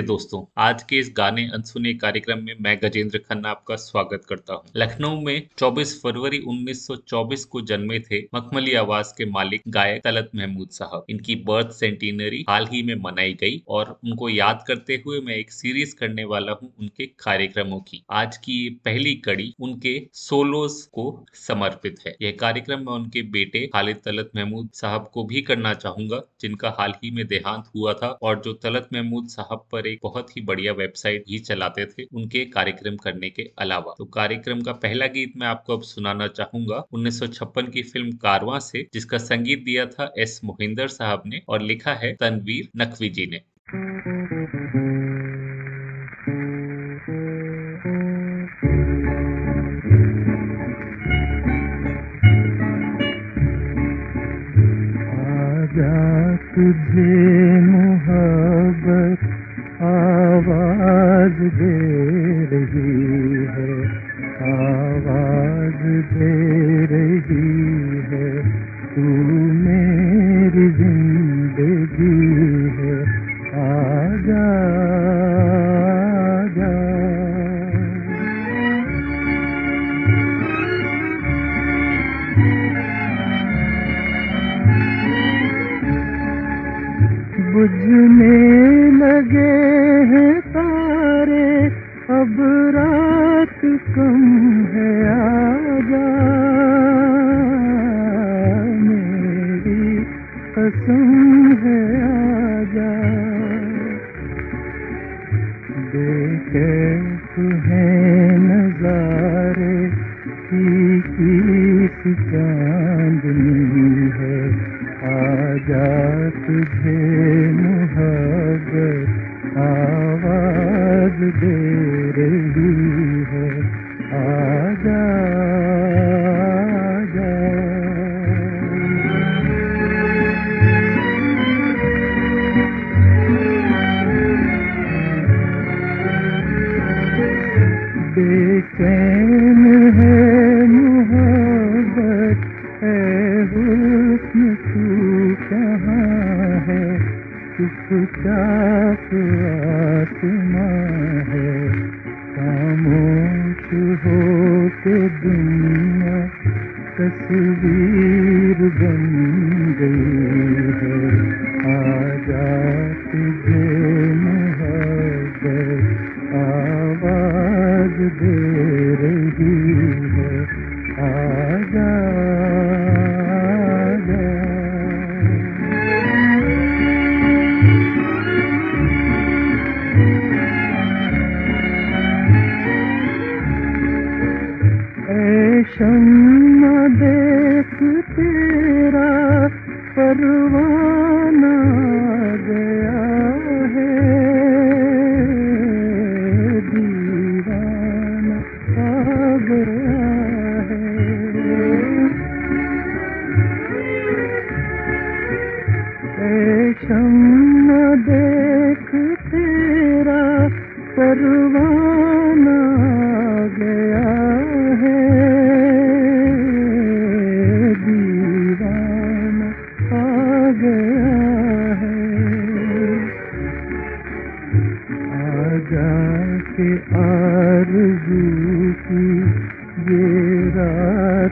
नमस्ते दोस्तों, आज के इस गाने अनसुने कार्यक्रम में मैं गजेंद्र खन्ना आपका स्वागत करता हूँ। लखनऊ में 24 फरवरी 1924 को जन्मे थे मखमली आवाज़ के मालिक गायक तलत महमूद साहब। इनकी बर्थ सेंटिनरी हाल ही में मनाई गई और उनको याद करते हुए मैं एक सीरीज़ करने वाला हूँ उनके कार्यक्रमों की। आज की पहली कड़ी उनके सोलोस को समर्पित है। यह कार्यक्रम मैं उनके बेटे खालिद तलत महमूद साहब को भी करना चाहूँगा, जिनका हाल ही में देहांत हुआ था और जो तलत महमूद साहब पर एक बहुत ही बढ़िया वेबसाइट भी चलाते थे उनके कार्यक्रम करने के अलावा। तो कार्यक्रम का पहला गीत मैं आपको अब सुनाना चाहूँगा। 1956 की फ़िल्म कारवा से, जिसका संगीत दिया था एस मोहिंदर साहब ने और लिखा है तनवीर नकवी जी ने। तुझे Hey. कसम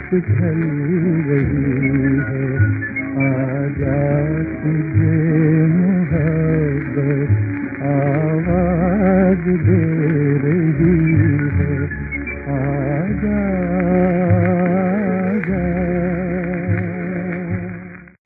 ढल रही है, आजा तुझे मोहब्बत, आवाज़ दे रही है, आजा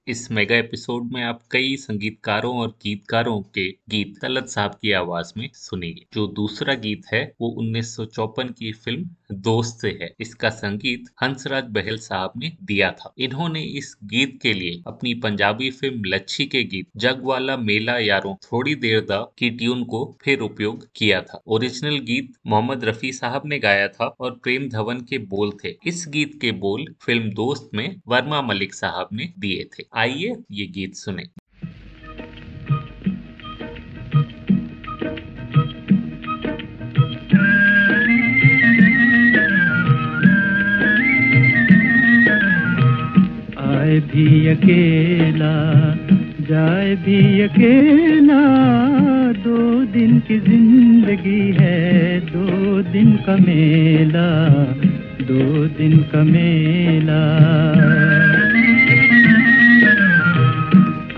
इस मेगा एपिसोड में आप कई संगीतकारों और गीतकारों के गीत तलत साहब की आवाज़ में सुनेंगे। जो दूसरा गीत है, वो उन्नीस की फ़िल्म दोस्त से है। इसका संगीत हंसराज बहल साहब ने दिया था। इन्होंने इस गीत के लिए अपनी पंजाबी फ़िल्म लच्छी के गीत जग वाला मेला यारों थोड़ी देर दा की ट्यून को फिर उपयोग किया था। ओरिजिनल गीत मोहम्मद रफी साहब ने गाया था और प्रेम धवन के बोल थे। इस गीत के बोल फ़िल्म दोस्त में वर्मा मलिक साहब ने दिए थे। आइए ये गीत सुने। आए भी अकेला, जाए भी अकेला। दो दिन की ज़िंदगी है, दो दिन का मेला, दो दिन का मेला।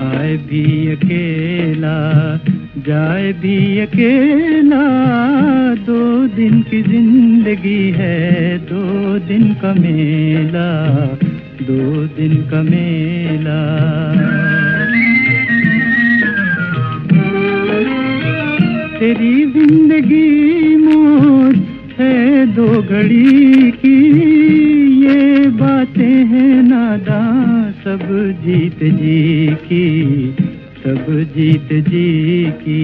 आए भी अकेला, जाए भी अकेला। दो दिन की ज़िंदगी है, दो दिन का मेला। दो दिन का मेला। तेरी ज़िंदगी मौज है दो घड़ी की। ये बातें हैं नादा, सब जीत जी की, सब जीत जी की।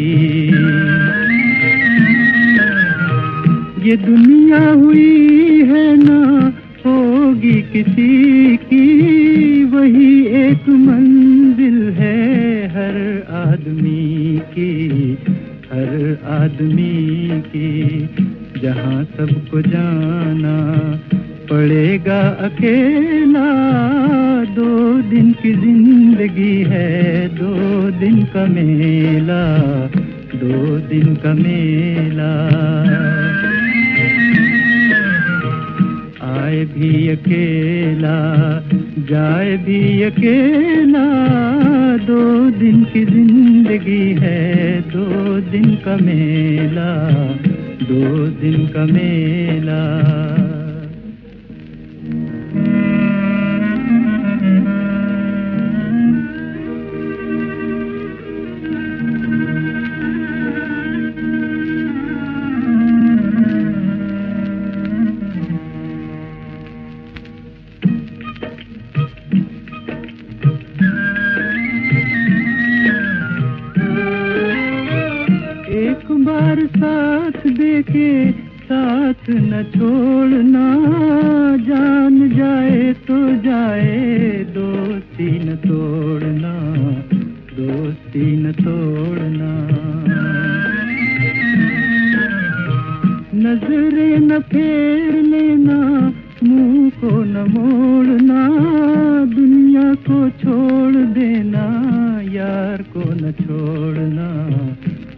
ये दुनिया हुई है ना होगी किसी की। वही एक मंजिल है हर आदमी की, हर आदमी की। जहाँ सबको जाना पड़ेगा अकेला, दो दिन की ज़िंदगी है, दो दिन का मेला, दो दिन का मेला। आए भी अकेला, जाए भी अकेला। दो दिन की ज़िंदगी है, दो दिन का मेला, दो दिन का मेला। देखे साथ न छोड़ना। जान जाए तो जाए, दोस्ती न तोड़ना, दोस्ती न तोड़ना। नजरे न फेर लेना मुँह को न मोड़ना। दुनिया को छोड़ देना, यार को न छोड़ना,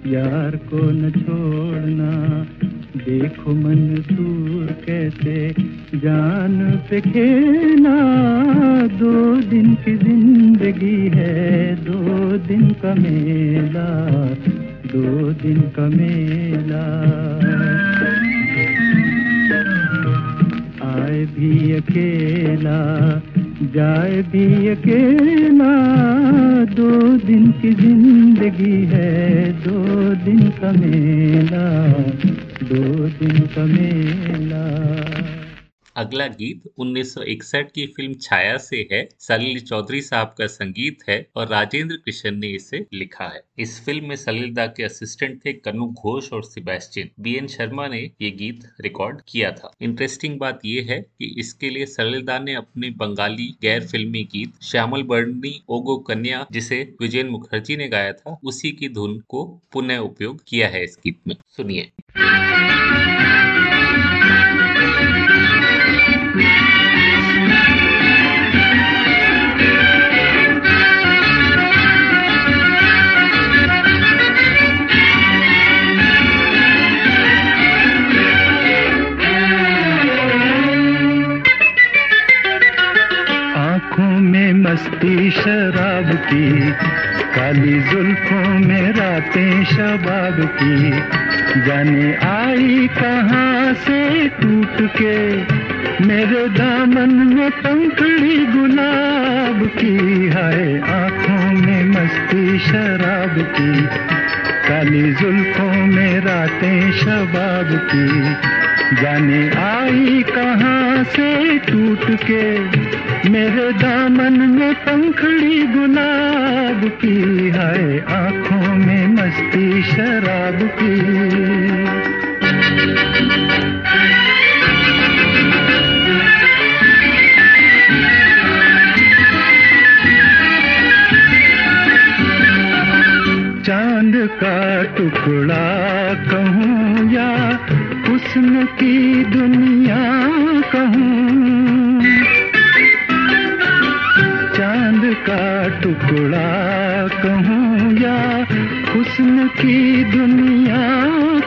यार को न छोड़ना। देखो मन मंसूर कैसे, जान पे खेला दो दिन की ज़िंदगी है, दो दिन का मेला, दो दिन का मेला। आए भी अकेला जाए दिए के ना दो दिन की ज़िंदगी है, दो दिन का मेला, दो दिन का मेला। अगला गीत 1961 की फ़िल्म छाया से है। सलील चौधरी साहब का संगीत है और राजेंद्र कृष्ण ने इसे लिखा है। इस फ़िल्म में सलील दा के असिस्टेंट थे कनु घोष और सिबेस्टिन बी एन शर्मा ने ये गीत रिकॉर्ड किया था। इंटरेस्टिंग बात यह है कि इसके लिए सलील दा ने अपने बंगाली गैर फिल्मी गीत श्यामल बर्णी, ओगो कन्या जिसे विजयन मुखर्जी ने गाया था, उसी की धुन को पुनः उपयोग किया है इस गीत में। सुनिए। मस्ती, शराब की, काली जुल्फों में रातें शबाब की। जाने आई कहाँ से टूट के, मेरे दामन में पंखड़ी गुलाब की। हाय, आँखों में मस्ती, शराब की, काली जुल्फों में रातें शबाब की। जाने आई कहाँ से टूट के? मेरे दामन में पंखड़ी गुलाब की है आँखों में मस्ती शराब की। चाँद का टुकड़ा हुस्न की दुनिया कहूँ। चाँद का टुकड़ा कहूँ या हुस्न की दुनिया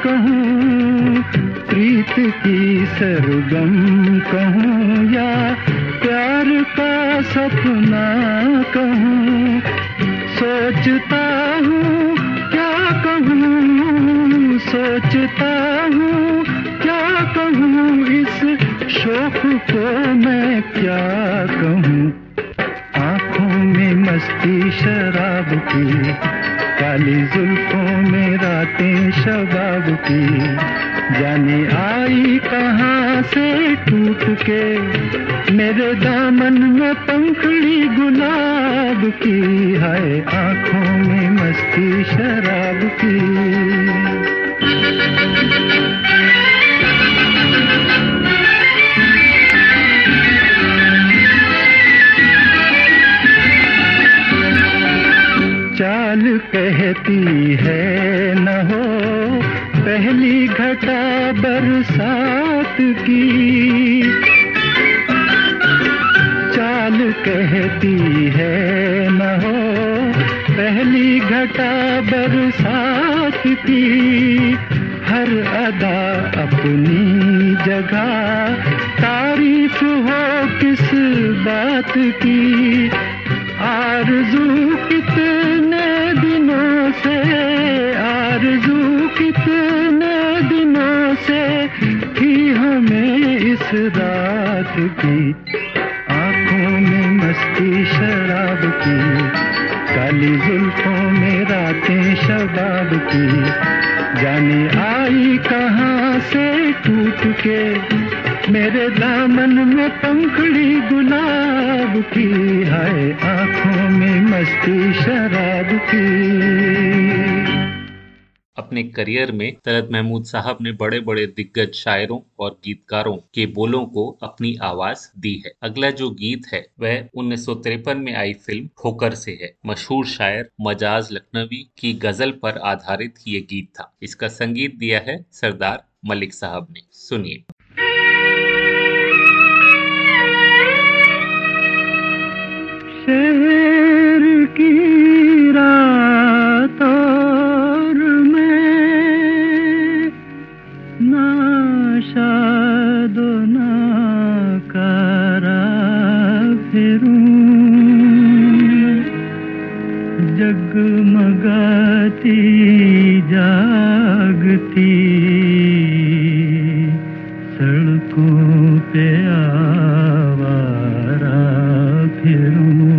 कहूँ। प्रीत की सरगम कहूँ या प्यार का सपना कहूँ। सोचता हूँ, क्या कहूँ? सोचता हूँ कहूँ इस शोक को मैं क्या कहूँ? आँखों में मस्ती, शराब की, काली जुल्फों में रातें, शबाब की। जाने आई कहाँ से टूट के, मेरे दामन में पंखड़ी गुलाब की। है आँखों में मस्ती, शराब की। चाल कहती है, न हो पहली घटा बरसात की। चाल कहती है, न हो पहली घटा बरसात की। हर अदा अपनी जगह, तारीफ़ हो किस बात की। आरज़ू इस रात की, आँखों में मस्ती, शराब की, काली जुल्फों में रातें, शबाब की। जाने आई कहाँ से टूट के, मेरे दामन में पंखड़ी गुलाब की। है आँखों में मस्ती, शराब की। अपने करियर में तलत महमूद साहब ने बड़े बड़े दिग्गज शायरों और गीतकारों के बोलों को अपनी आवाज़ दी है। अगला जो गीत है, वह उन्नीस सौ तिरपन में आई फ़िल्म ठोकर से है। मशहूर शायर मजाज लखनवी की गज़ल पर आधारित ये गीत था। इसका संगीत दिया है सरदार मलिक साहब ने। सुनिए। शहर की रात जगमगाती, जागती। सड़कों पे आवारा फिरूं।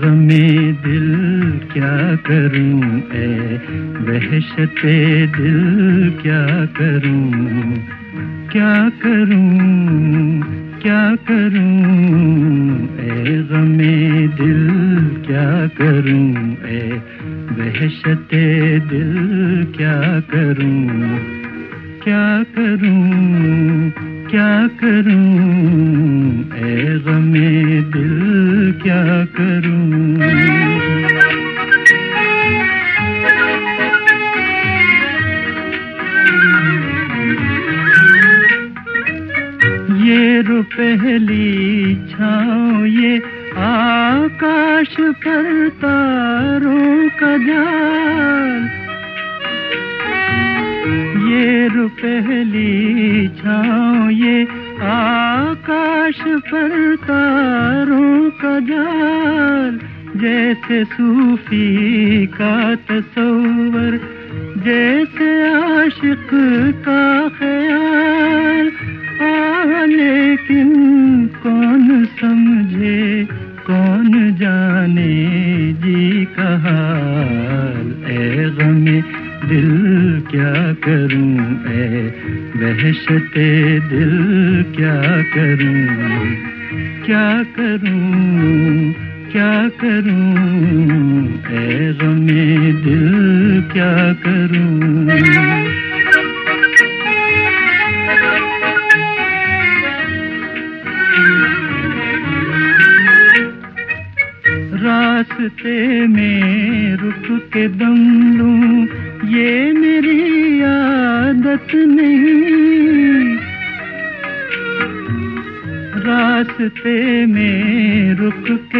गमे दिल क्या करूँ? ए वहशते दिल क्या करूँ?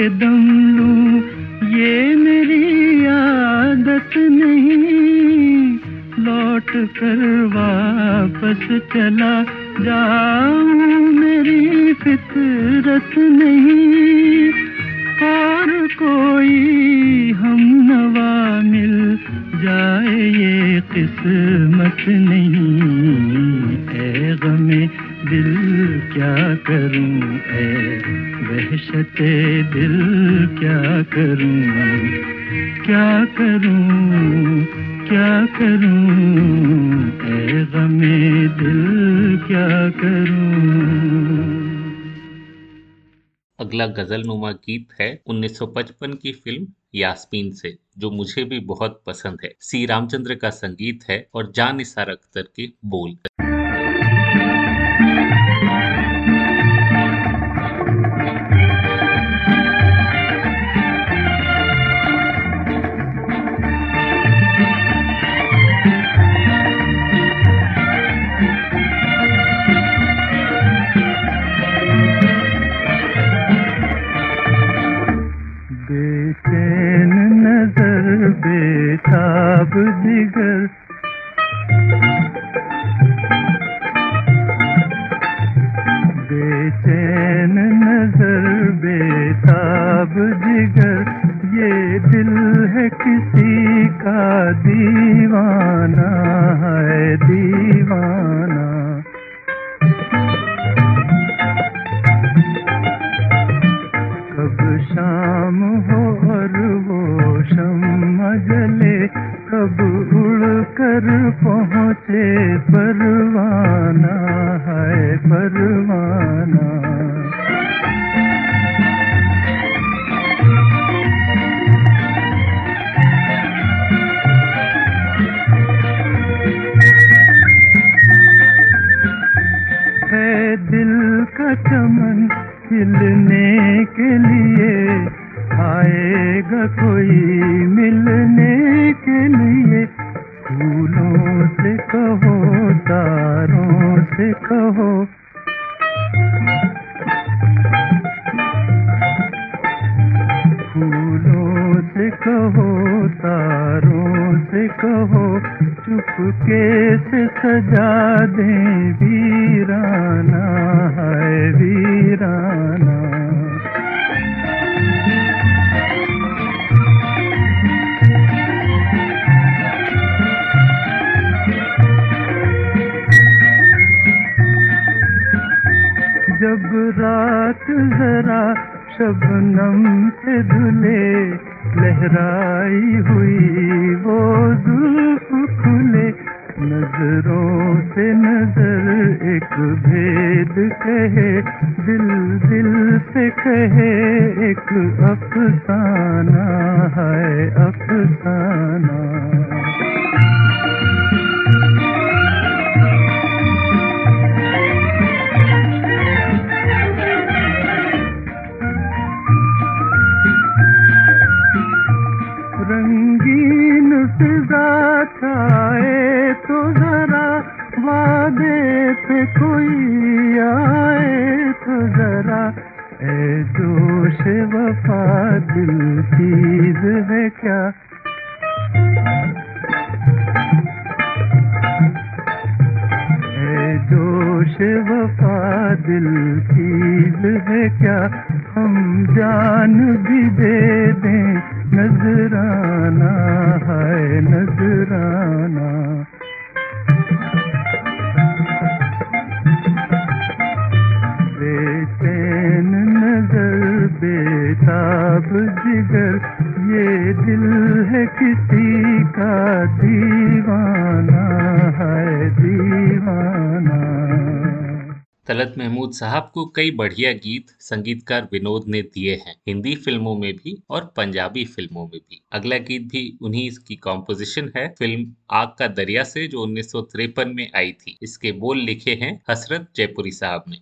के दम लूँ। ये मेरी आदत नहीं। लौट कर वापस चला जाऊँ, मेरी फितरत नहीं। और कोई हम नवा मिल जाए, ये किस्मत नहीं। है गमे दिल क्या करूँ ए वहशते गज़ल नुमा गीत है 1955 की फ़िल्म यास्मीन से, जो मुझे भी बहुत पसंद है। सी. रामचंद्र का संगीत है और जान निसार अख्तर के बोल। बेताब जिगर बेचैन नज़र बेताब जिगर ये दिल है किसी का दीवाना है दीवाना। शाम हो और वो शम जले कब उड़ कर पहुँचे, परवाना है परवाना। है दिल का चमन खिलने के लिए आएगा कोई मिलने के लिए। फूलों से कहो, तारों से कहो। फूलों से कहो, तारों से कहो। चुपके से सजा दे वीराना है वीराना। जब रात जरा शबनम से धुले लहराई हुई वो जुल्फ खुले नज़रों से नज़र एक भेद कहे, दिल दिल से कहे, एक अफसाना है, अफसाना। रंगीन छाए तो जरा वादे पे कोई आए तो जरा। ए जोश वफा दिल चीज़ है क्या? ए जोश वफा दिल चीज़ है क्या? हम जान भी दे दें नजराना है, नजराना। बेचैन नज़र, बेताब जिगर, ये दिल है किसी का दीवाना है, दीवाना। तलत महमूद साहब को कई बढ़िया गीत संगीतकार विनोद ने दिए हैं। हिंदी फ़िल्मों में भी और पंजाबी फ़िल्मों में भी। अगला गीत भी उन्हीं की कॉम्पोजिशन है, फ़िल्म आग का दरिया से, जो उन्नीस सौ तिरपन में आई थी। इसके बोल लिखे हैं हसरत जयपुरी साहब ने।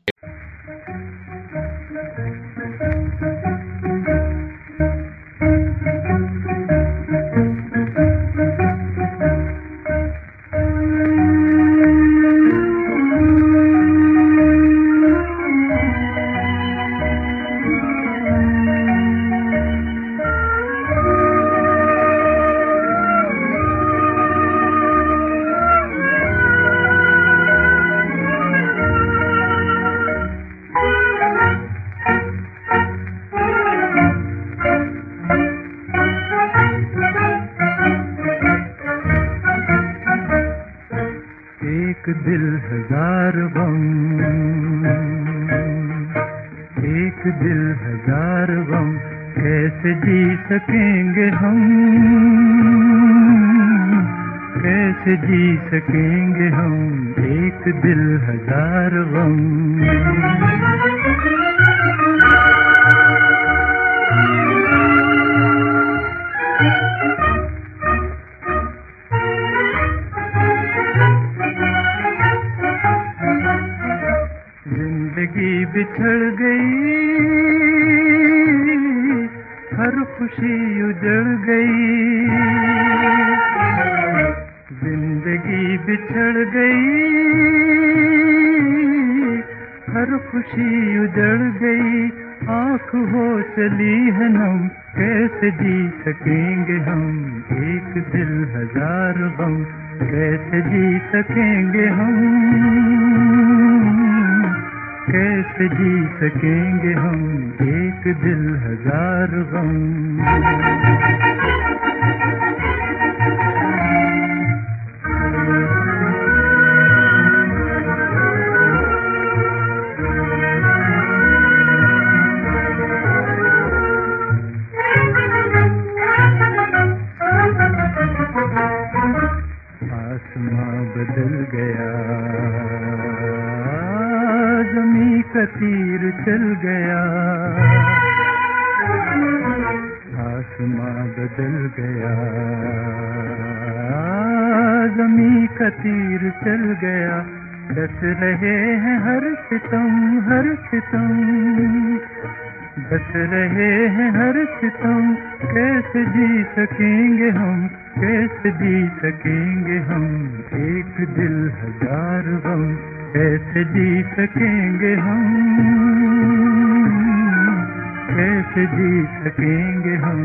जी सकेंगे हम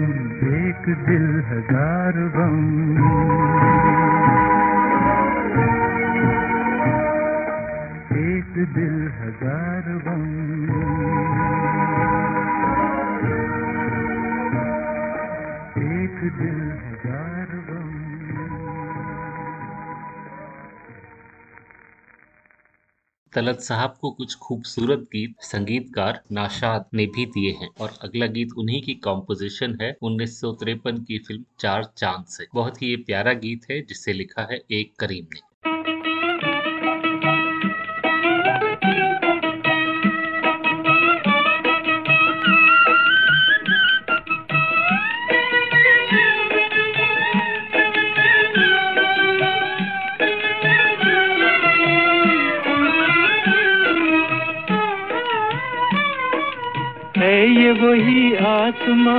एक दिल हज़ार तलत साहब को कुछ खूबसूरत गीत संगीतकार नाशाद ने भी दिए हैं और अगला गीत उन्हीं की कॉम्पोजिशन है उन्नीस सौ तिरपन की फ़िल्म चार चाँद से। बहुत ही ये प्यारा गीत है जिसे लिखा है एक करीम ने। वही आत्मा।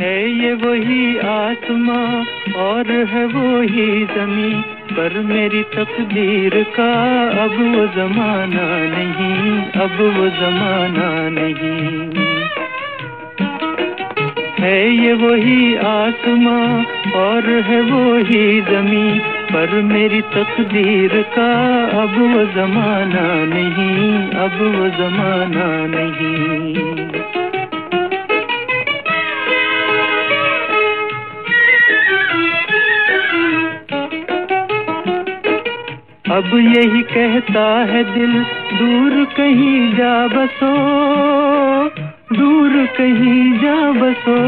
है ये वही आत्मा और है वही जमी पर मेरी तकदीर का अब वो जमाना नहीं, अब वो जमाना नहीं। है ये वही आत्मा और है वही जमी पर मेरी तकदीर का अब वो जमाना नहीं, अब वो जमाना नहीं। अब यही कहता है दिल, दूर कहीं जा बसो, दूर कहीं जा बसो।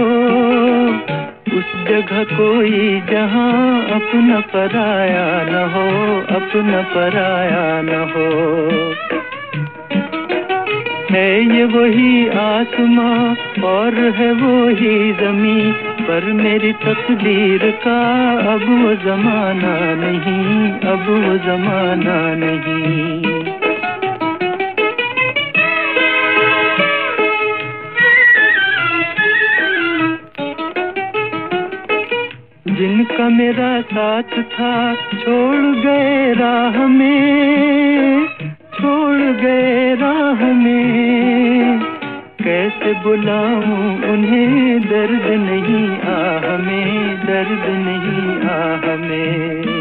उस जगह कोई जहाँ अपना पराया न हो, अपना पराया न हो। है ये वही आसमां और है वही जमी पर मेरी तकदीर का अब वो जमाना नहीं, अब वो जमाना नहीं। जिनका मेरा साथ था, छोड़ गए राह में, छोड़ गए राह में। कैसे बुलाऊं उन्हें, दर्द नहीं आ हमें, दर्द नहीं आ हमें।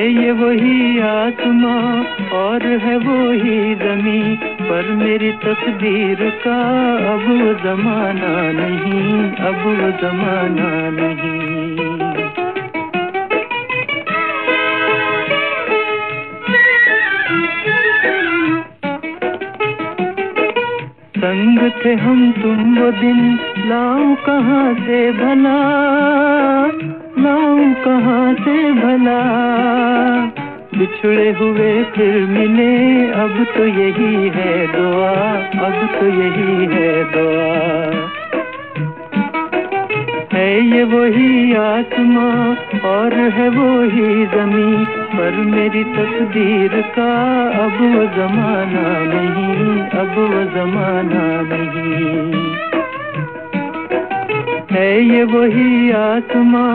ये वही आत्मा और है वही जमी, पर मेरी तकदीर का अब जमाना नहीं, अब जमाना नहीं। संग थे हम तुम वो दिन लाओ कहाँ से भला? लाऊं कहाँ से भला? बिछड़े हुए फिर मिले, अब तो यही है दुआ, अब तो यही है दुआ। है ये वही आत्मा और है वही जमी पर मेरी तकदीर का अब वो जमाना नहीं, अब वो जमाना नहीं। है ये वही आसमां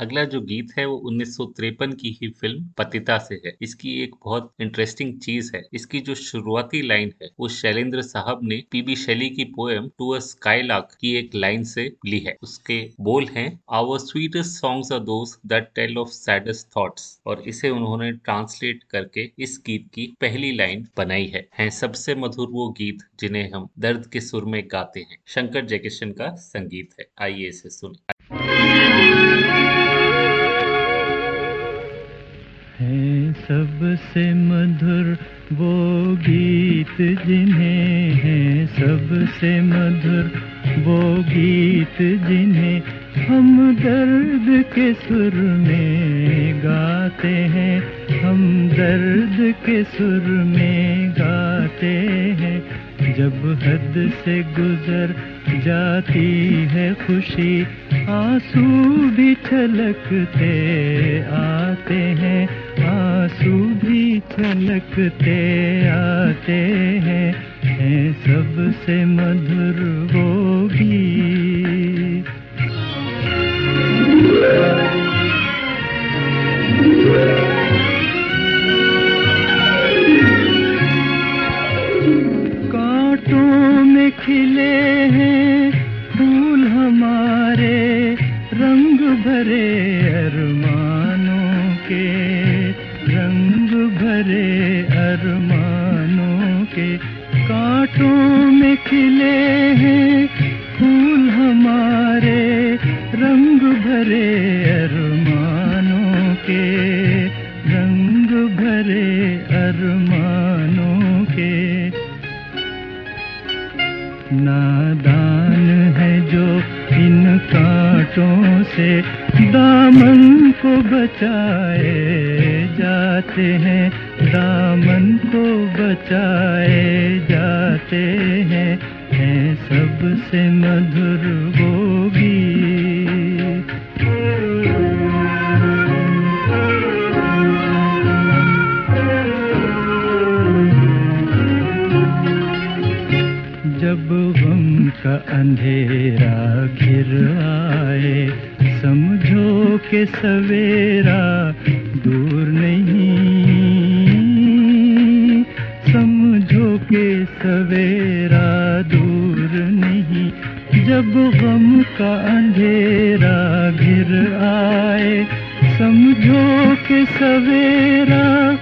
अगला जो गीत है वो 1953 की ही फ़िल्म पतिता से है। इसकी एक बहुत इंटरेस्टिंग चीज़ है। इसकी जो शुरुआती लाइन है, वो शैलेंद्र साहब ने पीबी शैली की पोएम टू अ स्काईलाक की एक लाइन से ली है। उसके बोल हैं our sweetest songs are those that tell of saddest thoughts और इसे उन्होंने ट्रांसलेट करके इस गीत की पहली लाइन बनाई है। हैं, सबसे मधुर वो गीत जिन्हें हम दर्द के सुर में गाते हैं। शंकर जयकिशन का संगीत है। आइए इसे सुनिए सबसे मधुर वो गीत जिन्हें हैं सबसे मधुर वो गीत जिन्हें हम दर्द के सुर में गाते हैं, हम दर्द के सुर में गाते हैं। जब हद से गुजर जाती है खुशी, आँसू भी छलकते आते हैं, आँसू भी छलकते आते हैं हैं सबसे मधुर वो गीत कांटों में खिले हैं, फूल हमारे, रंग भरे अरमानों के, रंग भरे अरमानों के। कांटों में खिले हैं, फूल हमारे, रंग भरे अरमानों के। नादान है जो इन कांटों से दामन को बचाए जाते हैं, दामन को बचाए जाते हैं। हैं सबसे मधुर वो गीत अंधेरा घिर आए, समझो के सवेरा दूर नहीं। समझो के सवेरा दूर नहीं। जब गम का अंधेरा घिर आए, समझो के सवेरा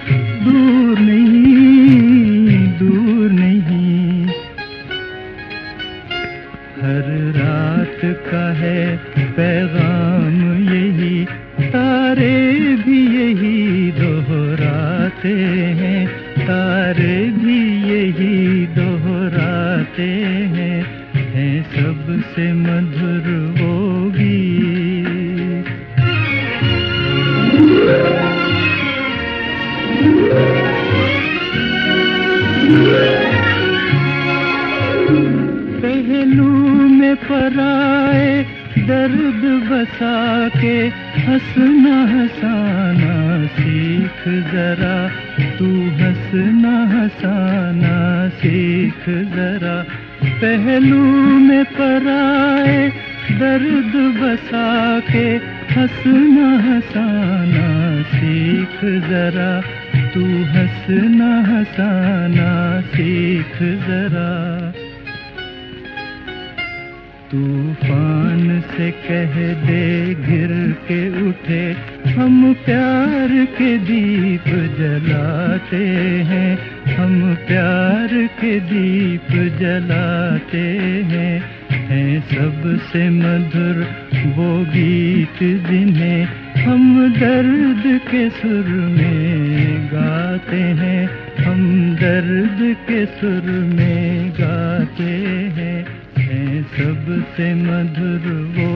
सबसे मधुर वो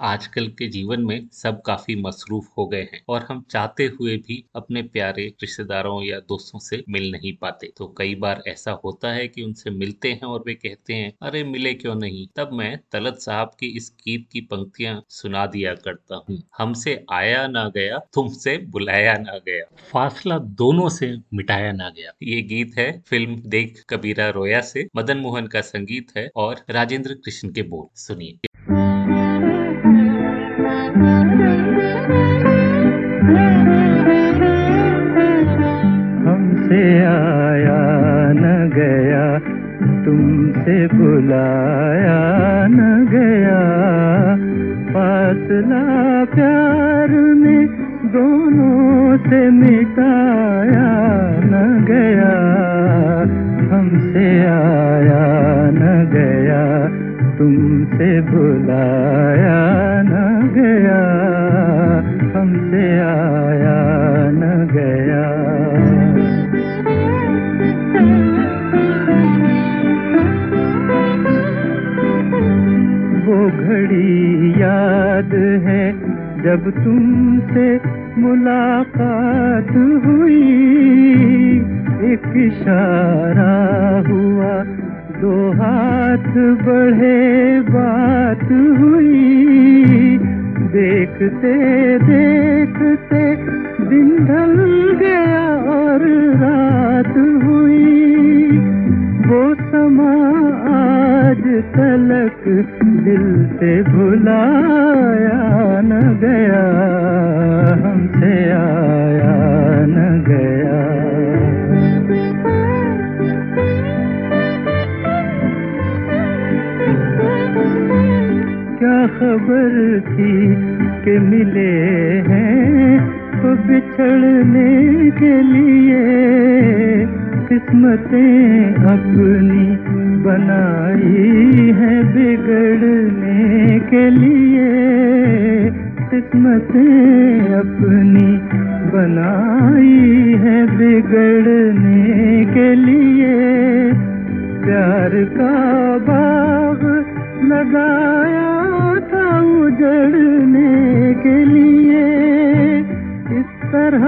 आजकल के जीवन में सब काफ़ी मसरूफ हो गए हैं और हम चाहते हुए भी अपने प्यारे रिश्तेदारों या दोस्तों से मिल नहीं पाते। तो कई बार ऐसा होता है कि उनसे मिलते हैं और वे कहते हैं, अरे, मिले क्यों नहीं? तब मैं तलत साहब की इस गीत की पंक्तियाँ सुना दिया करता हूँ। हमसे आया ना गया, तुमसे बुलाया ना गया। फासला दोनों से मिटाया ना गया। ये गीत है फ़िल्म देख कबीरा रोया से, मदन मोहन का संगीत है और राजेंद्र कृष्ण के बोल। सुनिए। हमसे आया न गया, तुमसे बुलाया न गया। फासला प्यार में दोनों से मिटाया न गया, हमसे आया न गया, तुमसे बुलाया न गया, हमसे आया न गया। वो घड़ी याद है जब तुमसे मुलाकात हुई। एक इशारा हुआ, दो हाथ बढ़े बात हुई। देखते देखते दिन ढल गया और रात हुई। वो समा आज तलक दिल से भुलाया न गया, हमसे आया न गया। क्या खबर थी कि मिले हैं तो बिछड़ने के लिए? किस्मतें अपनी बनाई है बिगड़ने के लिए। किस्मतें अपनी बनाई है बिगड़ने के लिए। प्यार का बाग लगाया था उजड़ने के लिए। इस तरह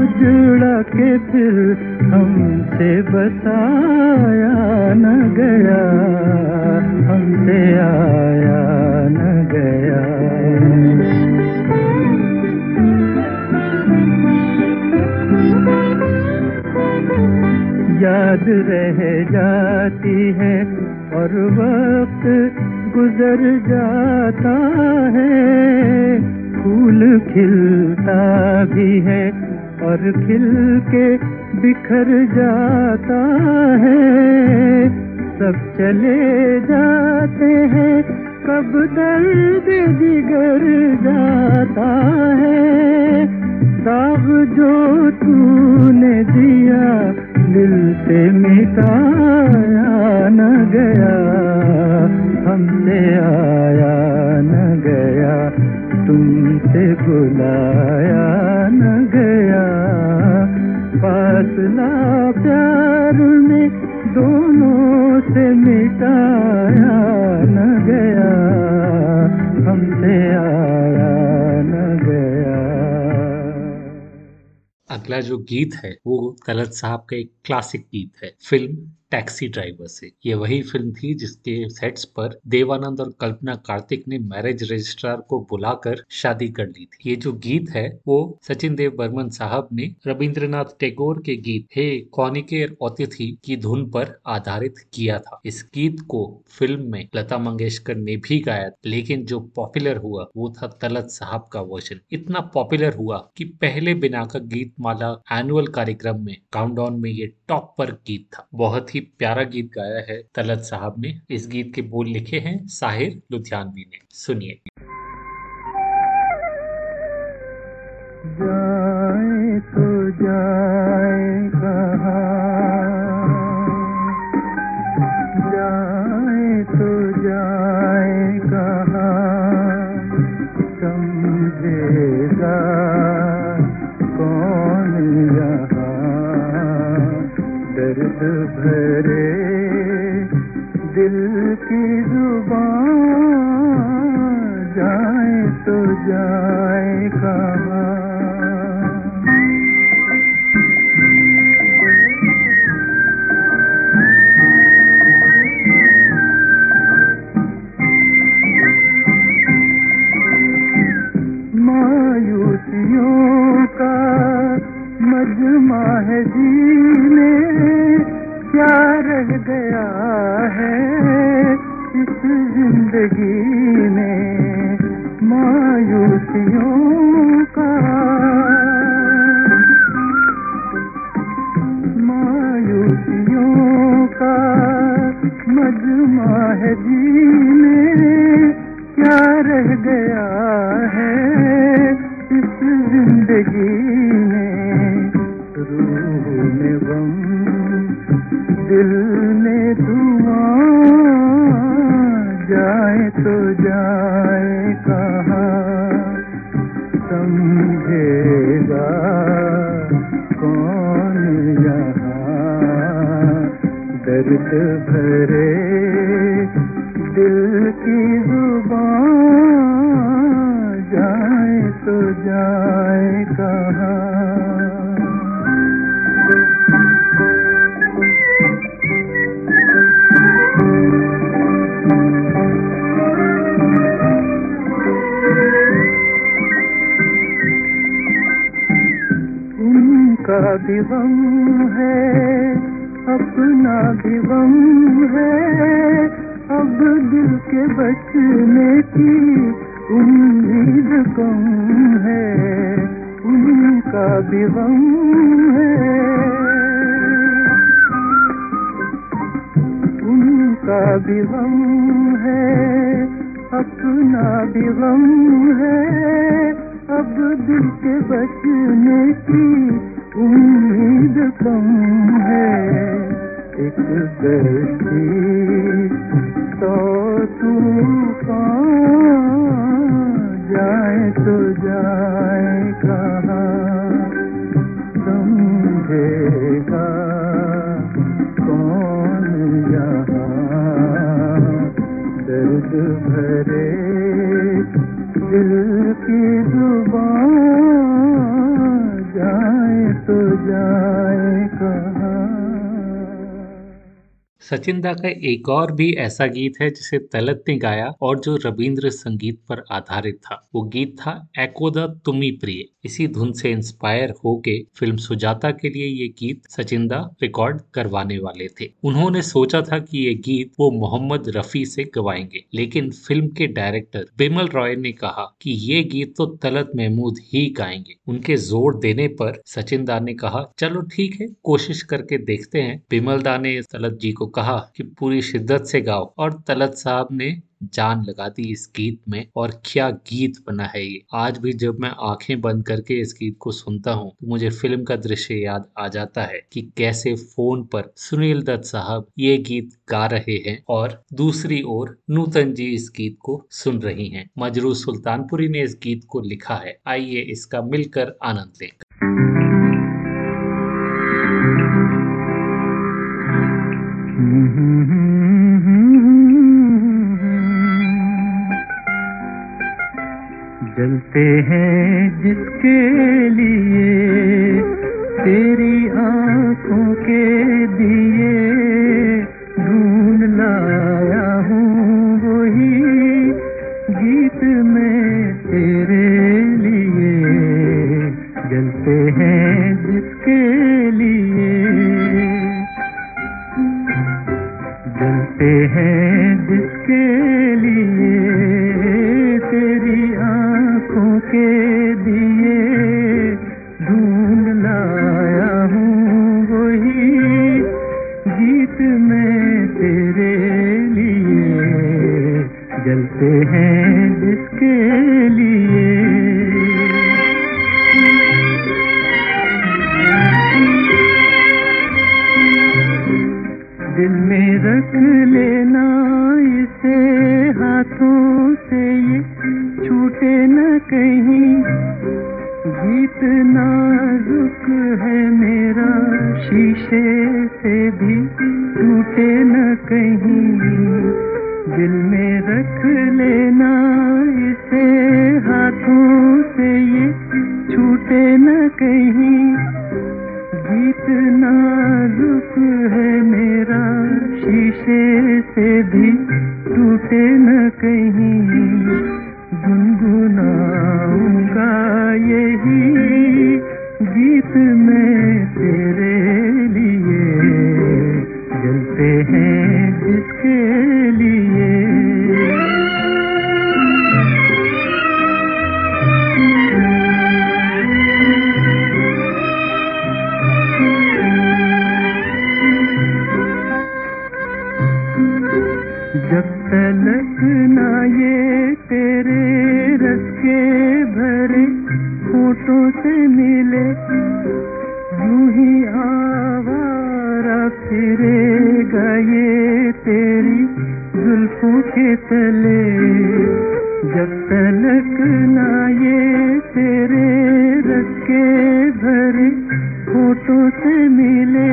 उजड़ा के फिर हमसे बसाया न गया, हमसे आया न गया। याद रह जाती है और वक्त गुजर जाता है, फूल खिलता भी है और खिल के बिखर जाता है। सब चले जाते हैं, कब दर्द जिगर जाता है। दाग जो तूने दिया, दिल से मिटाया न गया, हमसे आया न गया। तुमसे बुलाया न गया। फासला प्यार में अगला जो गीत है, वो तलत साहब का एक क्लासिक गीत है, फ़िल्म टैक्सी ड्राइवर से। ये वही फ़िल्म थी जिसके सेट्स पर देवानंद और कल्पना कार्तिक ने मैरिज रजिस्ट्रार को बुलाकर शादी कर ली थी। ये जो गीत है, वो सचिन देव बर्मन साहब ने रविंद्रनाथ टैगोर के गीत हे कौनिकेर अतिथि की धुन पर आधारित किया था। इस गीत को फ़िल्म में लता मंगेशकर ने भी गाया लेकिन जो पॉपुलर हुआ, वो था तलत साहब का वर्जन। इतना पॉपुलर हुआ कि पहले बिना का गीत माला एनुअल कार्यक्रम में, काउंटडाउन में ये टॉप पर गीत था। बहुत ही ही प्यारा गीत गाया है तलत साहब ने। इस गीत के बोल लिखे हैं साहिर लुधियानवी ने। सुनिए। जाए तो जाए जाए भरे दिल की ज़ुबान गया है इस ज़िंदगी में मायूसियों का। मायूसियों का मजमा है जीने क्या रह गया है इस ज़िंदगी तो जाए कहाँ? समझेगा कौन यहाँ? दर्द भरे दिल की ज़ुबान जाए तो जाए भी गम है, अपना गम है। अब दिल के बचने की उम्मीद कम है? उनका गम है। उनका गम है, अपना गम है। अब दिल के बचने की उम्मीद कम है। एक दर्शी तो तूफ़ान जाए तो जाए कहाँ। दर्द भरे दिल की ज़ुबान तो जाए सचिन दा का एक और भी ऐसा गीत है जिसे तलत ने गाया और जो रविंद्र संगीत पर आधारित था। वो गीत था एकोदा तुमी प्रिय इसी धुन से इंस्पायर होके फ़िल्म सुजाता के लिए ये गीत सचिन दा रिकॉर्ड करवाने वाले थे। उन्होंने सोचा था कि ये गीत वो मोहम्मद रफी से गवाएँगे, लेकिन फ़िल्म के डायरेक्टर बिमल रॉय ने कहा कि ये गीत तो तलत महमूद ही गाएँगे। उनके ज़ोर देने पर सचिन दा ने कहा, चलो ठीक है, कोशिश करके देखते हैं। बिमल दा ने तलत जी को कहा कि पूरी शिद्दत से गाओ। और तलत साहब ने जान लगा दी इस गीत में और क्या गीत बना है ये। आज भी जब मैं आँखें बंद करके इस गीत को सुनता हूँ तो मुझे फ़िल्म का दृश्य याद आ जाता है कि कैसे फ़ोन पर सुनील दत्त साहब ये गीत गा रहे हैं और दूसरी ओर नूतन जी इस गीत को सुन रही हैं। मजरू सुल्तानपुरी ने इस गीत को लिखा है। आइए इसका मिलकर आनंद लें। जलते हैं जिसके लिए तेरी आँखों के दिए के भरे फ़ोटो से मिले।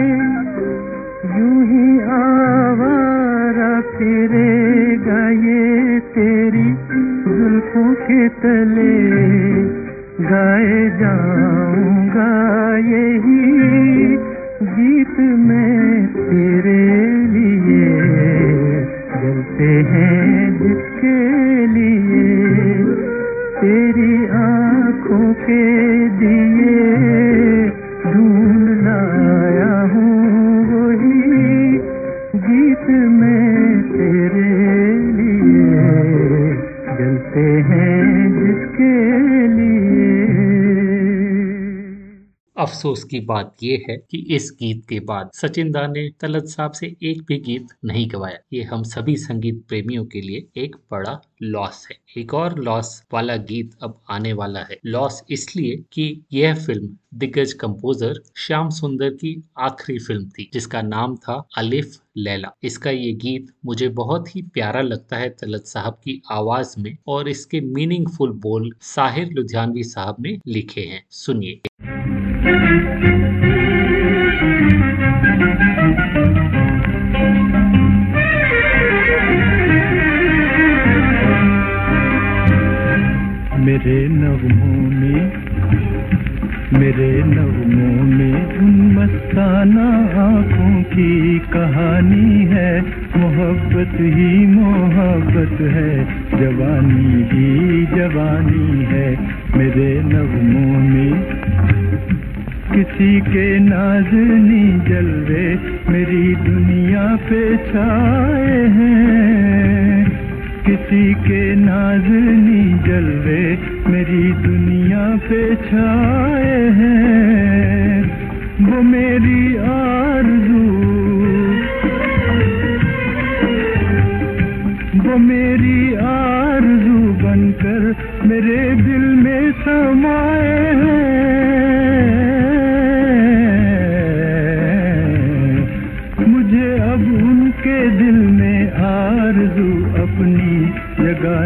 की बात यह है कि इस गीत के बाद सचिन दा ने तलत साहब से एक भी गीत नहीं गवाया। ये हम सभी संगीत प्रेमियों के लिए एक बड़ा लॉस है। एक और लॉस वाला गीत अब आने वाला है। लॉस इसलिए कि यह फ़िल्म दिग्गज कंपोजर श्याम सुंदर की आखिरी फ़िल्म थी, जिसका नाम था अलिफ लैला। इसका ये गीत मुझे बहुत ही प्यारा लगता है तलत साहब की आवाज़ में और इसके मीनिंगफुल बोल साहिर लुधियानवी साहब ने लिखे हैं। सुनिए। मेरे नगमों में, मेरे नगमों में उन मस्ताना आँखों की कहानी है। मोहब्बत ही मोहब्बत है, जवानी ही जवानी है। मेरे नगमों में किसी के नाजनी जलवे मेरी दुनिया पे छाए हैं। किसी के नाजनी जलवे मेरी दुनिया पे छाए हैं। वो मेरी आरज़ू। वो मेरी आरज़ू बनकर मेरे दिल में समाए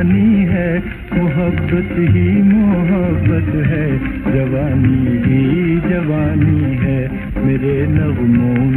जगानी है मोहब्बत ही मोहब्बत है। जवानी ही जवानी है मेरे नगमों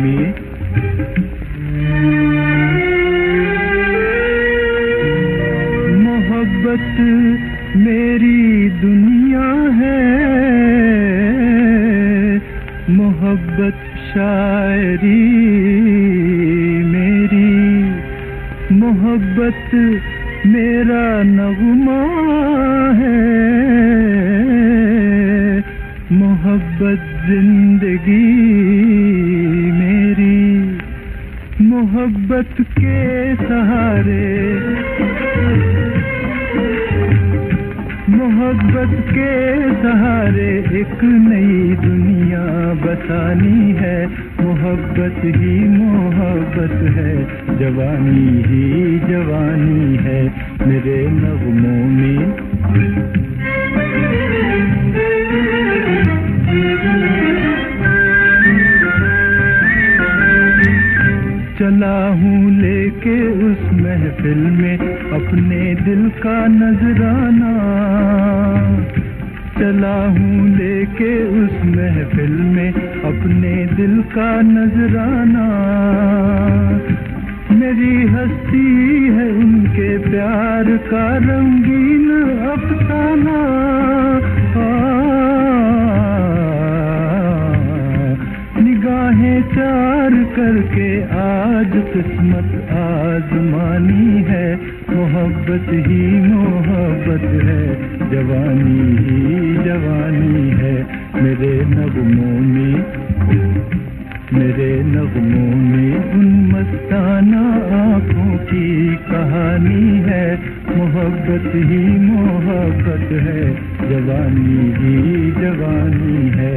जवानी ही जवानी है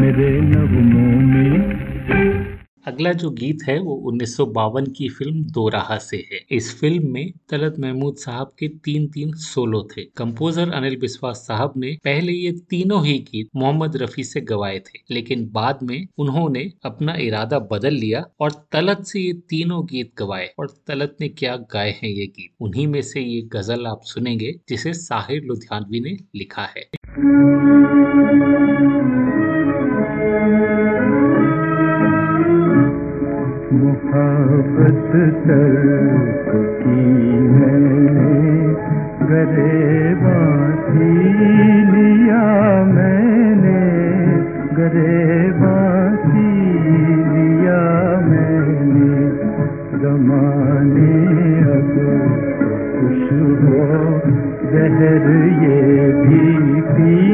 मेरे नगमों में। अगला जो गीत है वो उन्नीस सौ बावन की फ़िल्म दो राह से है। इस फ़िल्म में तलत महमूद साहब के तीन तीन सोलो थे। कंपोजर अनिल बिस्वास साहब ने पहले ये तीनों ही गीत मोहम्मद रफी से गवाए थे, लेकिन बाद में उन्होंने अपना इरादा बदल लिया और तलत से ये तीनों गीत गवाए। और तलत ने क्या गाए हैं ये गीत? उन्हीं में से ये गज़ल आप सुनेंगे, जिसे साहिर लुधियानवी ने लिखा है। मोहब्बत तर्क की मैंने गरेबासी लिया मैंने गरेबासी लिया मैंने। जमाने अब खुश हो, जहर ये भी पी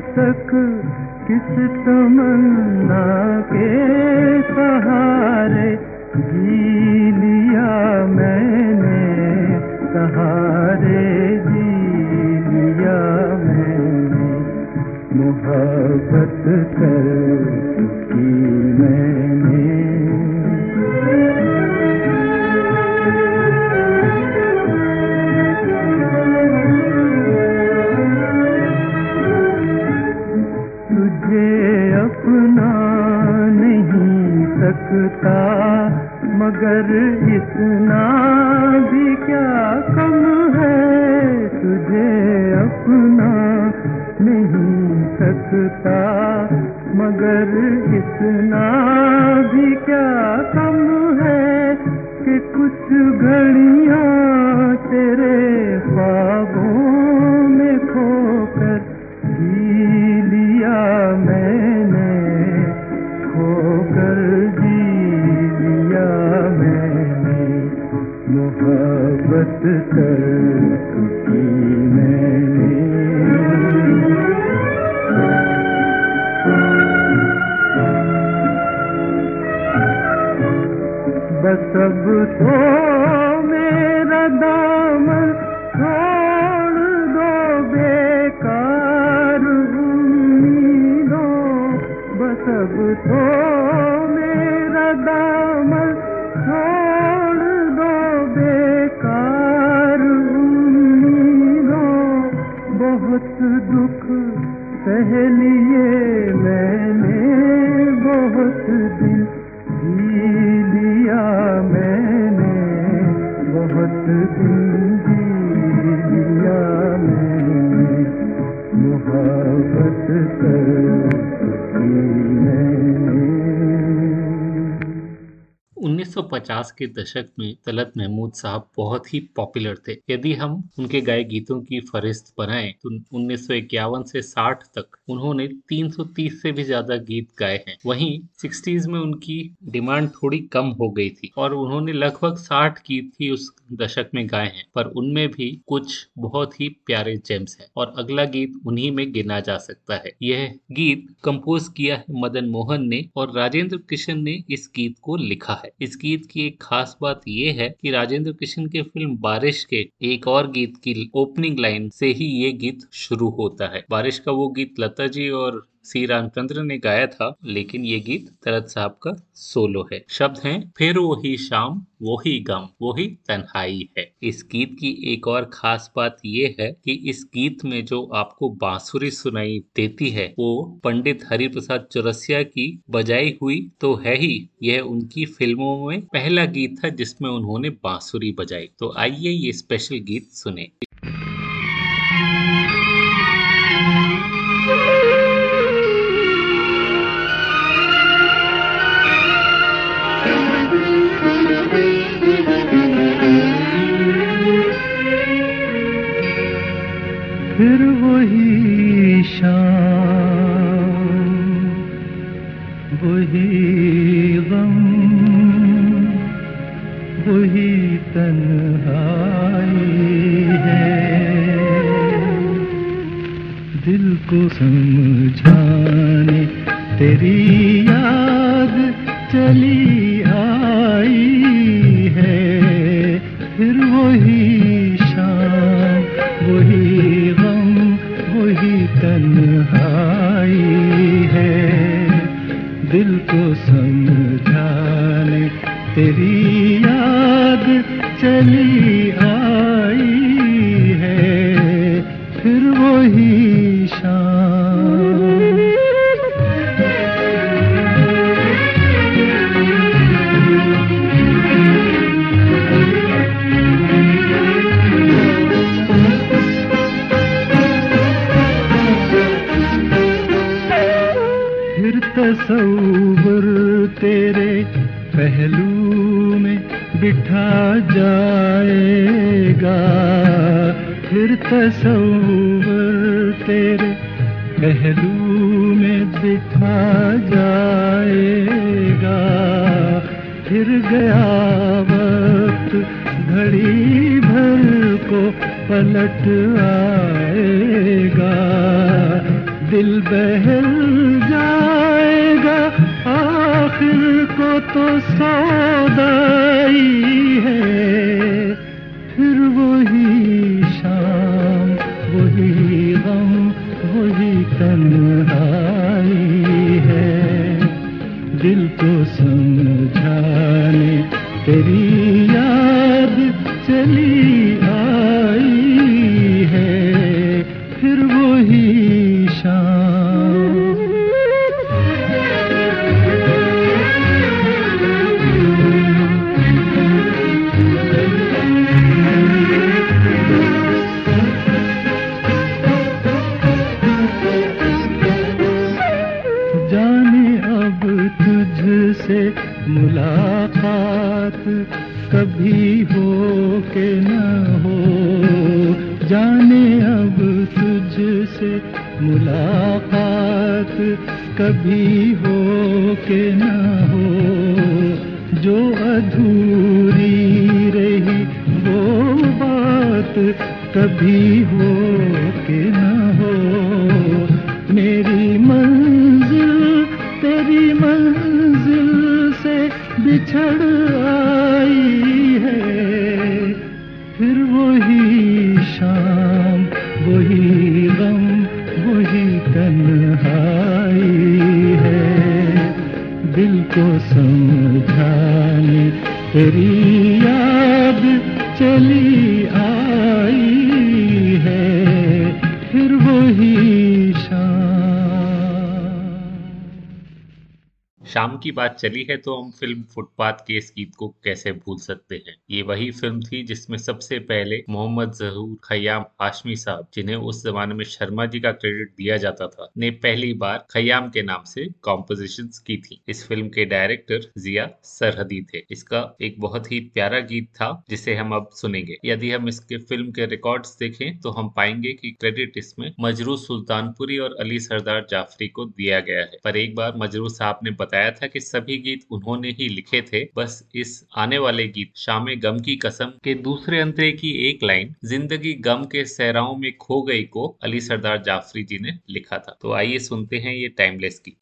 तक किस तमन्ना के सहारे जी लिया मैंने सहारे जी लिया मैंने। मोहब्बत कर सकता, मगर इतना भी क्या कम है? तुझे अपना नहीं सकता, मगर इतना भी क्या कम है कि कुछ घड़ियाँ तेरे ख्वाबों मोहब्बत कर बस तो सह लिए मैंने बहुत दिन जी लिया मैंने बहुत दिन जी लिया मैंने। मोहब्बत 1950 के दशक में, तलत महमूद साहब बहुत ही पॉपुलर थे। यदि हम उनके गाए गीतों की फहरिस्त बनाएँ तो उन्नीस से 60 तक उन्होंने 330 से भी ज़्यादा गीत गाए हैं। वहीं 60s में उनकी डिमांड थोड़ी कम हो गई थी और उन्होंने लगभग 60 गीत ही उस दशक में गाए हैं, पर उनमें भी कुछ बहुत ही प्यारे जेम्स हैं और अगला गीत उन्हीं में गिना जा सकता है। यह गीत कंपोज किया है मदन मोहन ने और राजेंद्र कृष्ण ने इस गीत को लिखा है। इस गीत की एक खास बात ये है कि राजेंद्र कृष्ण के फ़िल्म बारिश के एक और गीत की ओपनिंग लाइन से ही ये गीत शुरू होता है। बारिश का वो गीत लता जी और सी रामचंद्र ने गाया था, लेकिन ये गीत तरत साहब का सोलो है। शब्द हैं, फिर वही शाम, वही गम, वही तन्हाई है। इस गीत की एक और खास बात ये है कि इस गीत में जो आपको बांसुरी सुनाई देती है, वो पंडित हरिप्रसाद चौरसिया की बजाई हुई तो है ही। यह उनकी फ़िल्मों में पहला गीत था जिसमें उन्होंने बांसुरी बजाई। तो आइए ये स्पेशल गीत सुने। फिर वही शाम, वही गम, वही तन्हाई है। दिल को समझाने तेरी याद चली आई है, फिर वही तन्हाई है। दिल को समझाने तेरी याद चली आई है। फिर वही पहलू में बिठा जाएगा। फिर तस्वर तेरे पहलू में बिठा जाएगा। फिर गया वक्त घड़ी भर को पलट आएगा। दिल बहल को तो सौदाई की बात चली है तो हम फ़िल्म फुटपाथ के इस गीत को कैसे भूल सकते हैं? ये वही फ़िल्म थी जिसमें सबसे पहले मोहम्मद जहूर खयाम हाशमी साहब, जिन्हें उस जमाने में शर्मा जी का क्रेडिट दिया जाता था, ने पहली बार खयाम के नाम से कॉम्पोजिशन की थी। इस फ़िल्म के डायरेक्टर जिया सरहदी थे। इसका एक बहुत ही प्यारा गीत था, जिसे हम अब सुनेंगे। यदि हम इसके फ़िल्म के रिकॉर्ड्स देखें तो हम पाएँगे कि क्रेडिट इसमें मजरू सुल्तानपुरी और अली सरदार जाफरी को दिया गया है। पर एक बार मजरू साहब ने बताया था कि सभी गीत उन्होंने ही लिखे थे। बस इस आने वाले गीत, शाम गम की कसम, के दूसरे अंतरे की एक लाइन, ज़िंदगी गम के सहराओं में खो गई को अली सरदार जाफरी जी ने लिखा था। तो आइए सुनते हैं ये टाइमलेस की।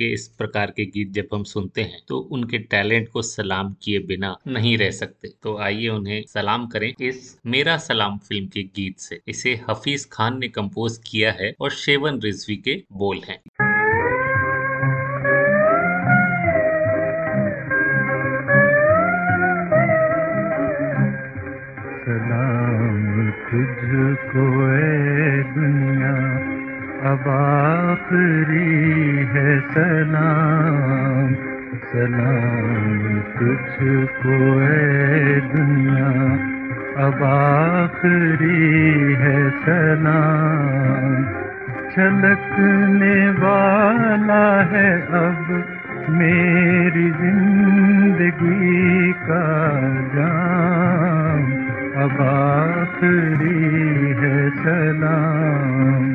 के इस प्रकार के गीत जब हम सुनते हैं तो उनके टैलेंट को सलाम किए बिना नहीं रह सकते। तो आइए उन्हें सलाम करें इस मेरा सलाम फ़िल्म के गीत से। इसे हफीज खान ने कंपोज किया है और शेवन रिजवी के बोल हैं। अब आखिरी है सलाम। सलाम तुझको है दुनिया। अब आखिरी है सलाम। छलकने वाला है अब मेरी ज़िंदगी का जाम। अब आखिरी है सलाम।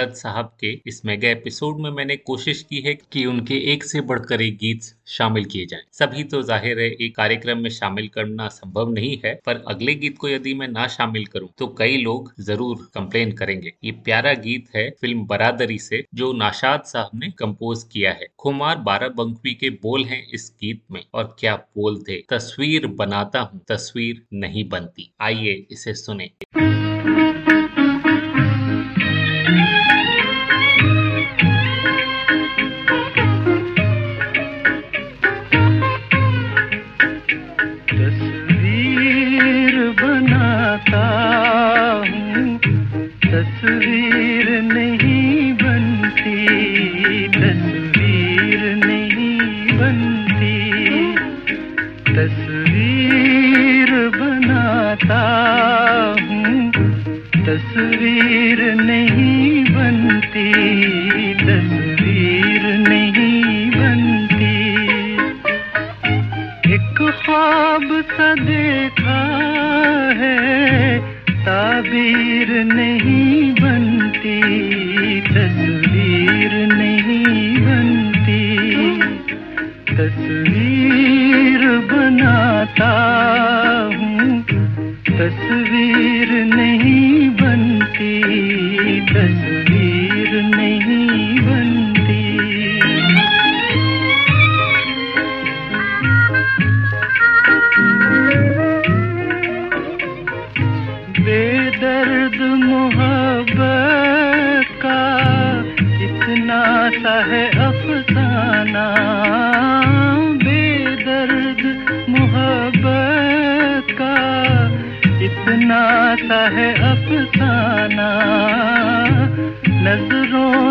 तलत साहब के इस मेगा एपिसोड में मैंने कोशिश की है कि उनके एक से बढ़कर एक गीत शामिल किए जाएँ। सभी तो ज़ाहिर है, एक कार्यक्रम में शामिल करना संभव नहीं है, पर अगले गीत को यदि मैं ना शामिल करूँ तो कई लोग ज़रूर कंप्लेन करेंगे। ये प्यारा गीत है फ़िल्म बरादरी से, जो नाशाद साहब ने कंपोज किया है। कुमार बाराबंकी के बोल हैं इस गीत में, और क्या बोल थे तस्वीर बनाता हूँ, तस्वीर नहीं बनती। आइए इसे सुने।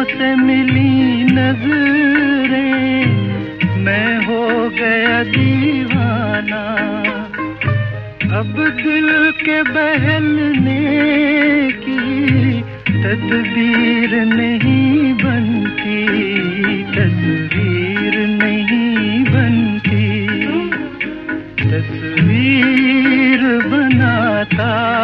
से मिली नज़रें। मैं हो गया दीवाना। अब दिल के बहलने की तदबीर नहीं बनती, तस्वीर नहीं बनती। तस्वीर बनाता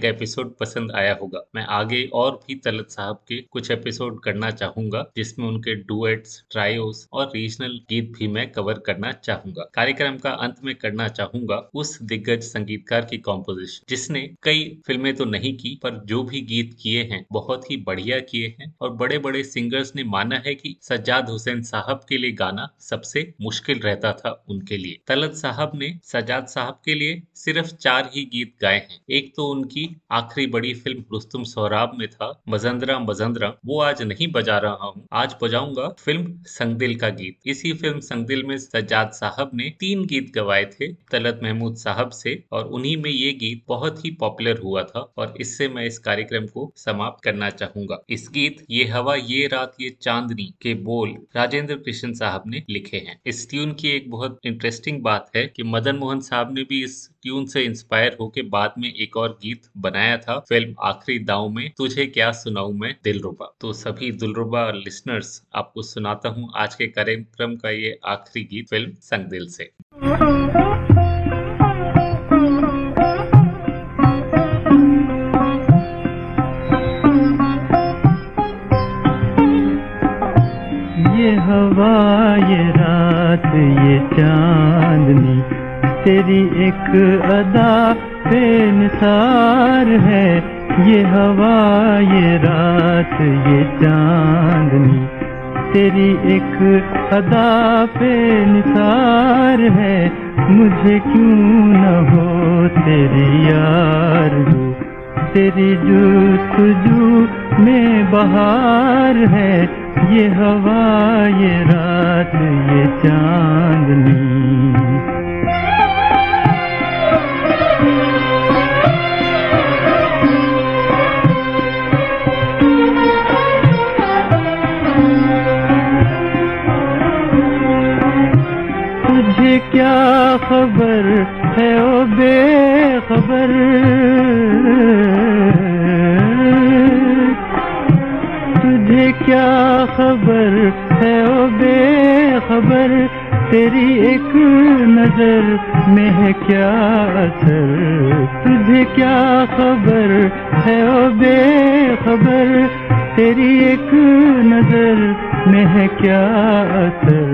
मेगा एपिसोड पसंद आया होगा। आगे और भी तलत साहब के कुछ एपिसोड करना चाहूँगा, जिसमें उनके डुएट्स ट्रायोस और रीजनल गीत भी मैं कवर करना चाहूँगा। कार्यक्रम का अंत में करना चाहूँगा उस दिग्गज संगीतकार की कॉम्पोजिशन जिसने कई फ़िल्में तो नहीं की, पर जो भी गीत किए हैं, बहुत ही बढ़िया किए हैं। और बड़े बड़े सिंगर्स ने माना है की सज्जाद हुसैन साहब के लिए गाना सबसे मुश्किल रहता था उनके लिए। तलत साहब ने सज्जाद साहब के लिए सिर्फ़ चार ही गीत गाए हैं। एक तो उनकी आखिरी बड़ी फ़िल्म रुस्तुम सोहराब में था मजंदरा मजंदरा वो आज नहीं बजा रहा हूँ। आज बजाऊँगा फ़िल्म संगदिल का गीत। इसी फ़िल्म संगदिल में सज्जाद साहब ने तीन गीत गवाए थे, तलत महमूद साहब से, और उन्हीं में ये गीत बहुत ही पॉपुलर हुआ था, और इससे मैं इस कार्यक्रम को समाप्त करना चाहूँगा। इस गीत, ये हवा, ये रात, ये चांदनी के बोल, राजेंद्र कृष्ण साहब ने लिखे हैं। इस ट्यून की एक बहुत इंटरेस्टिंग बात है कि मदन मोहन साहब ने भी इस ट्यून से इंस्पायर होकर बाद में एक और गीत बनाया था, फ़िल्म आखिरी दाव में, तुझे क्या सुनाऊ मैं, दिलरुबा। तो सभी दिलरुबा लिसनर्स आपको सुनाता हूँ आज के कार्यक्रम का ये आखिरी गीत, फ़िल्म संग दिल से। ये हवा, ये रात, ये चांदनी तेरी एक अदा बेनसार है। ये हवा, ये रात, ये चांदनी। तेरी एक अदा बेनसार है। मुझे क्यों न हो तेरी यार तेरी जुस्तजू में बहार है। ये हवा, ये रात, ये चांदनी। क्या खबर है ओ बेखबर? तुझे क्या खबर है ओ बेखबर? तेरी एक नज़र में है क्या असर? तुझे क्या खबर है? ओ बेखबर, तेरी एक नज़र में है क्या असर?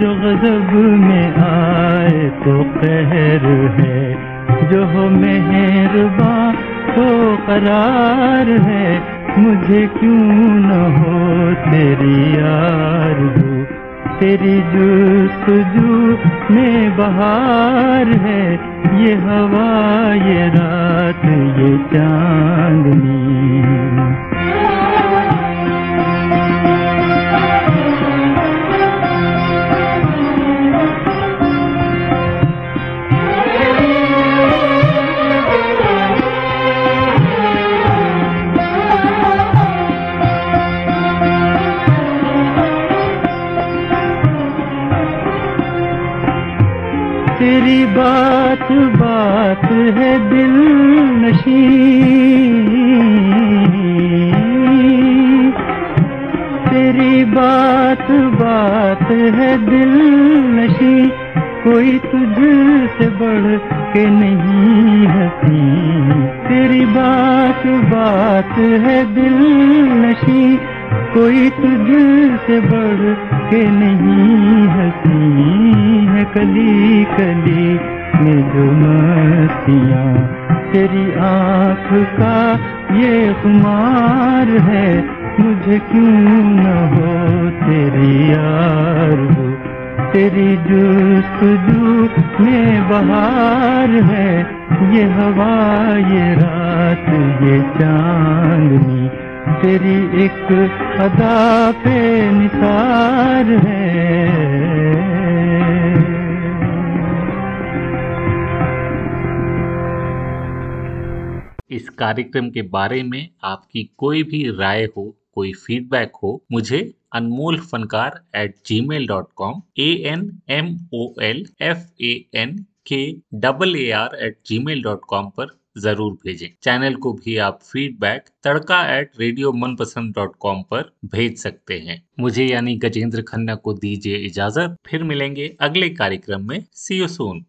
जो गजब में आए तो कहर है, जो हो मेहरबा तो करार है। मुझे क्यों न हो तेरी यार तेरी जुस्तजू में बहार है। ये हवा ये रात ये चांदनी। तेरी बात बात है दिल नशी। तेरी बात बात है दिल नशी। कोई तुझसे बढ़ के नहीं हसी। तेरी बात बात है दिल नशी। कोई तुझसे बढ़ के नहीं हसी। कली कली में जो तेरी आँख का ये खुमार है, मुझे क्यों न हो तेरी यार हो? तेरी जुस्तजू में बहार है, ये हवा, ये रात, ये चांदनी। तेरी एक अदा पे निसार है। इस कार्यक्रम के बारे में आपकी कोई भी राय हो, कोई फीडबैक हो, मुझे Anmol Fankaar at Gmail dot com A N M O L F A N K double A R at Gmail dot com पर ज़रूर भेजें। चैनल को भी आप feedback Tadka at radio Manpasand dot com पर भेज सकते हैं। मुझे यानी गजेंद्र खन्ना को दीजिए इजाज़त। फिर मिलेंगे अगले कार्यक्रम में। सी यू सून